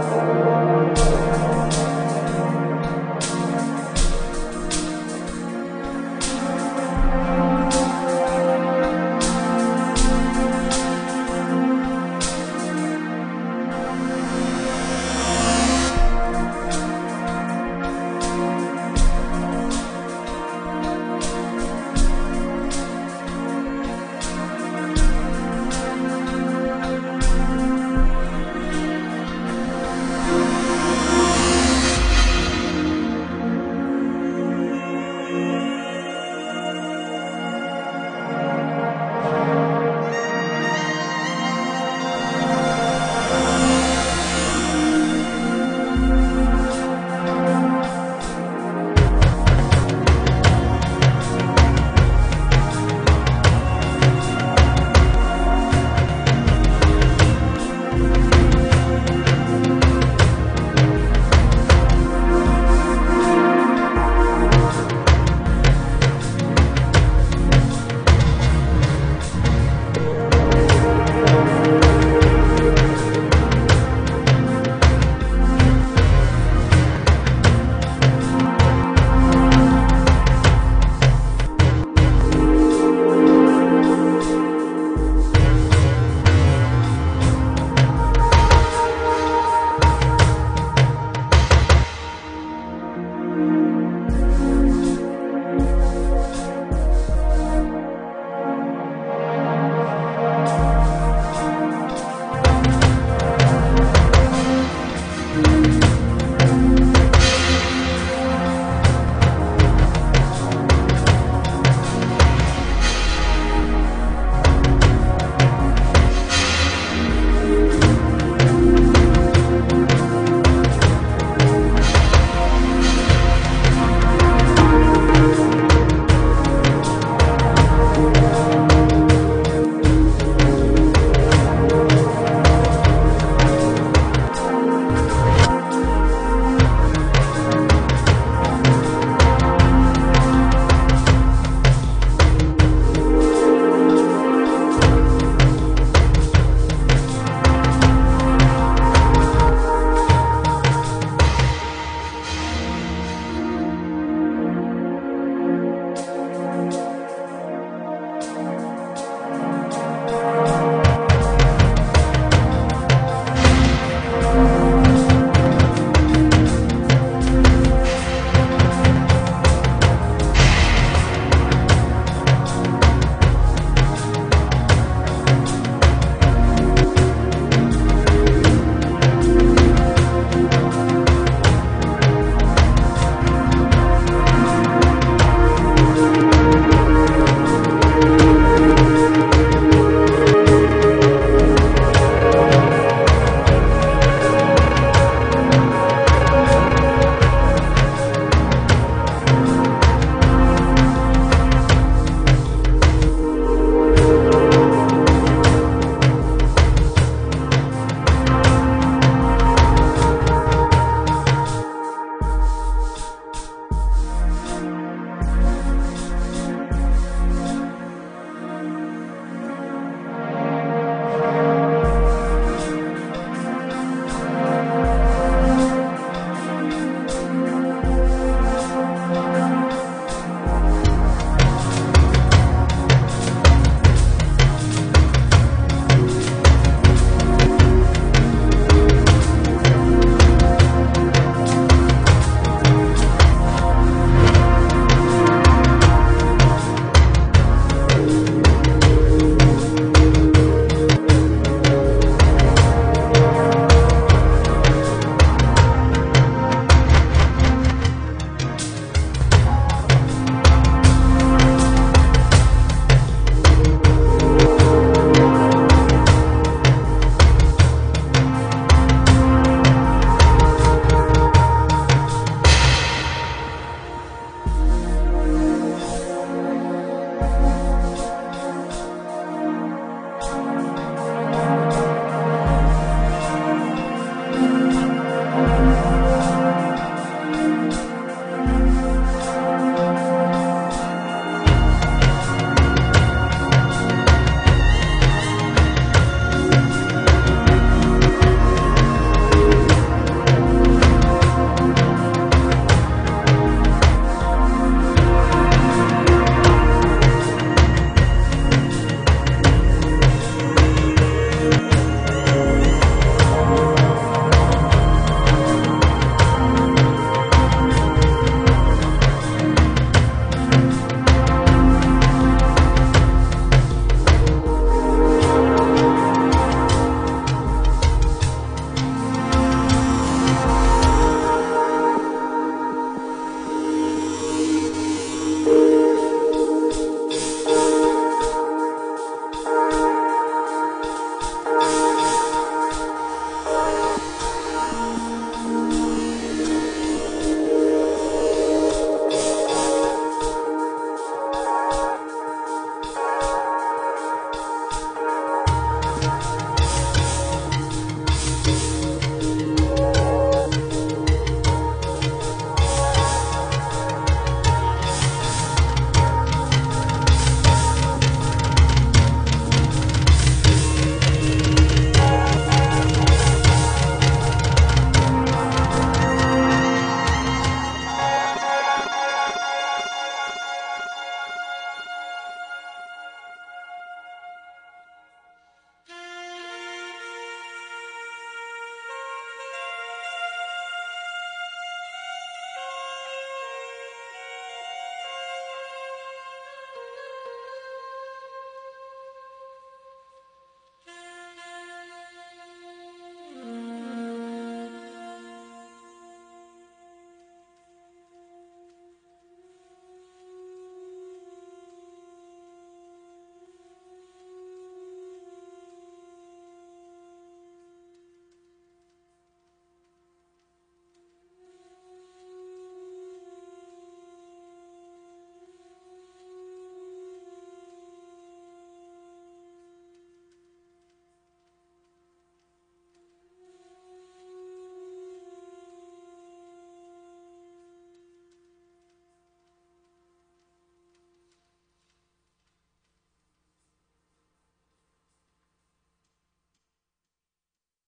Deus.